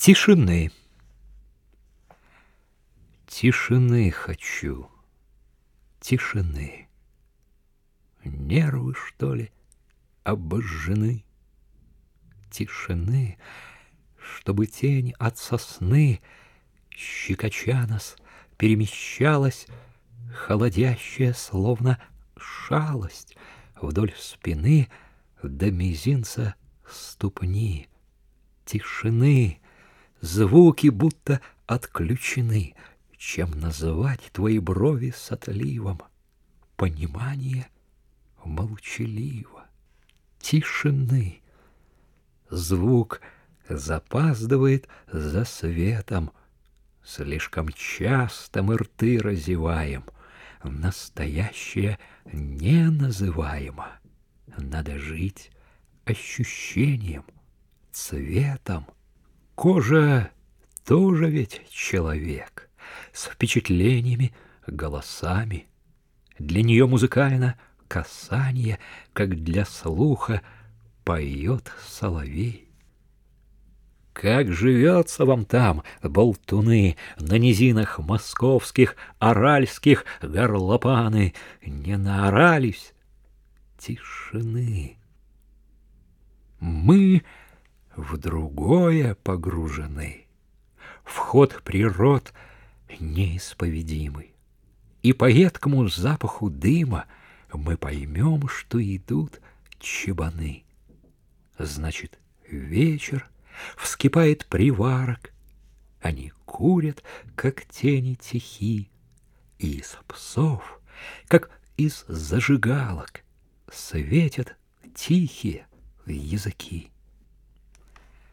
Тишины. Тишины хочу, тишины. Нервы, что ли, обожжены? Тишины, чтобы тень от сосны, щекоча нас, перемещалась, холодящая, словно шалость, вдоль спины до мизинца ступни. Тишины, звуки будто отключены, чем называть твои брови с отливом. Понимание молчаливо, тишины. Звук запаздывает за светом, Слишком часто мы рты разеваем, Настоящее не называемо. Надо жить ощущением, цветом. Кожа тоже ведь человек, С впечатлениями, голосами. Для нее музыкально касание, Как для слуха поет соловей. Как живется вам там, болтуны, На низинах московских, аральских горлопаны, Не наорались тишины. Мы в другое погружены, Вход природ неисповедимый, И по едкому запаху дыма Мы поймем, что идут чебаны. Значит, вечер — вскипает приварок. Они курят, как тени тихи, и из псов, как из зажигалок, светят тихие языки.